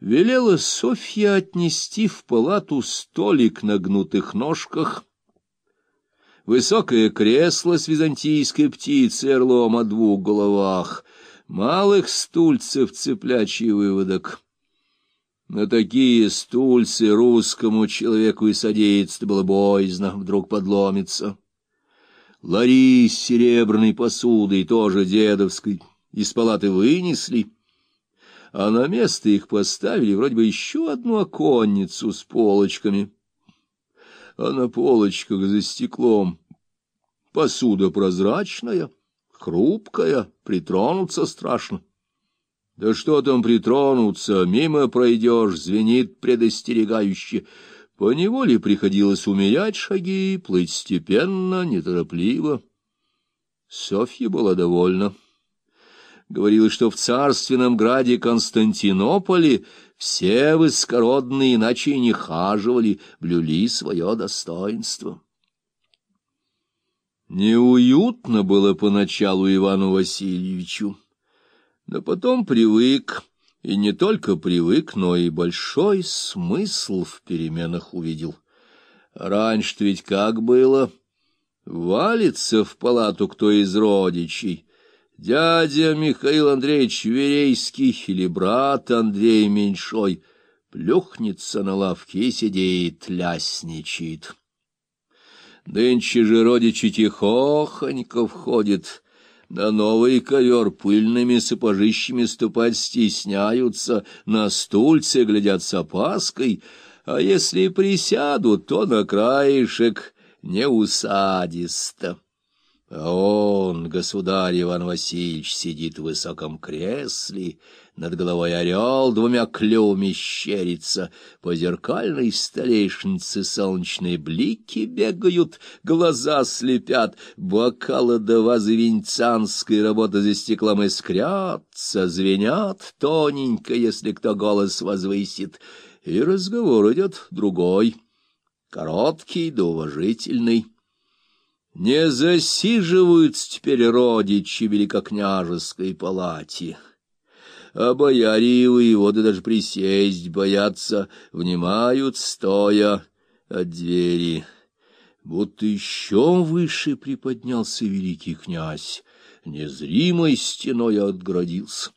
велела Софья отнести в палату столик на гнутых ножках, высокое кресло с византийской птицей орлом о двух головах, малых стульцев цыплячий выводок. На такие стульцы русскому человеку и садиться было боязно, вдруг подломится. Лари с серебряной посудой, тоже дедовской, из палаты вынесли, а на место их поставили вроде бы еще одну оконницу с полочками. А на полочках за стеклом посуда прозрачная, хрупкая, притронуться страшно. Да что там притронуться, мимо пройдешь, звенит предостерегающе. Поневоле приходилось умерять шаги, плыть степенно, неторопливо. Софья была довольна. Говорила, что в царственном граде Константинополе все высокородные иначе не хаживали, блюли свое достоинство. Неуютно было поначалу Ивану Васильевичу. Но потом привык, и не только привык, но и большой смысл в переменах увидел. Раньше-то ведь как было? Валится в палату кто из родичей. Дядя Михаил Андреевич Верейский или брат Андрей Меньшой плюхнется на лавке и сидит, лясничает. Нынче же родичи тихохонько входят — на новый ковер пыльными сапожищами ступать стесняются, на стульце глядят с опаской, а если присядут, то на краешек не усадисто. А он, государь Иван Васильевич, сидит в высоком кресле, над головой орел двумя клювами щерится, по зеркальной столешнице солнечные блики бегают, глаза слепят, бокалы до вазы венецианской работы за стеклом искрятся, звенят. Тоненько, если кто голос возвысит, и разговор идет другой, короткий да уважительный. Не засиживаются теперь родичи великокняжеской палате. А бояре и воеводы даже присесть боятся, внимают, стоя от двери. Будто еще выше приподнялся великий князь, незримой стеной отгородился.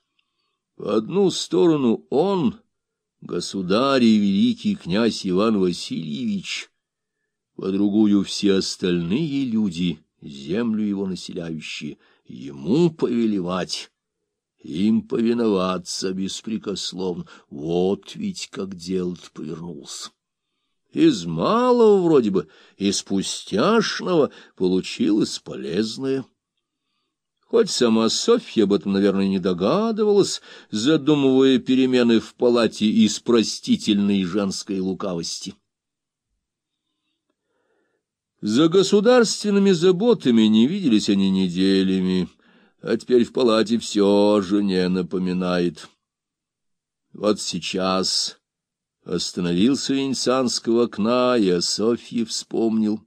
В одну сторону он, государь и великий князь Иван Васильевич, по другую все остальные люди, землю его населяющие, ему повелевать, им повиноваться беспрекословно. Вот ведь как дело-то повернулся. Из малого вроде бы, из пустяшного получилось полезное. Хоть сама Софья об этом, наверное, не догадывалась, задумывая перемены в палате из простительной женской лукавости. За государственными заботами не виделись они неделями, а теперь в палате все жене напоминает. Вот сейчас остановился венецианского окна, и о Софье вспомнил.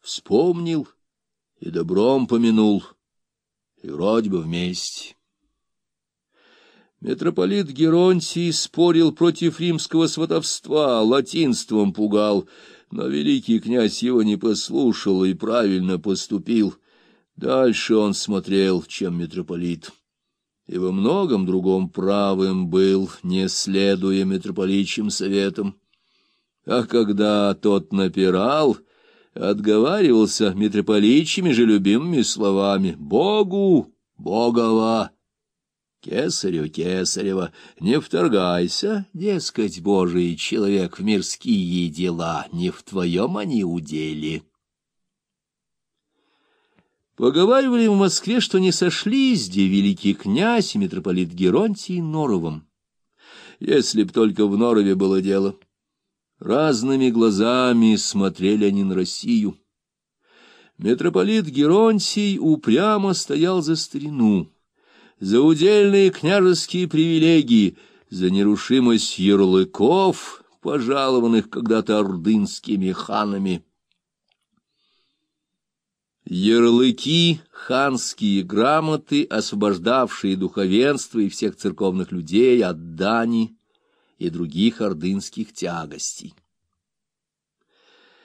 Вспомнил и добром помянул, и вроде бы вместе. Митрополит Геронтий спорил против римского сватовства, латинством пугал — но великий князь его не послушал и правильно поступил. Дальше он смотрел, чем митрополит, и во многом другом правым был, не следуя митрополичьим советам. А когда тот напирал, отговаривался митрополичьими же любимыми словами «Богу, Богова». Кесарю Кесарева, не вторгайся, дескать, Божий человек, в мирские дела, не в твоем они удели. Поговаривали в Москве, что не сошлись, где великий князь и митрополит Геронтий Норовым. Если б только в Норове было дело. Разными глазами смотрели они на Россию. Митрополит Геронтий упрямо стоял за старину за удельные княжеские привилегии, за нерушимость ярлыков, пожалованных когда-то ордынскими ханами. Ярлыки, ханские грамоты, освобождавшие духовенство и всех церковных людей от дани и других ордынских тягостей.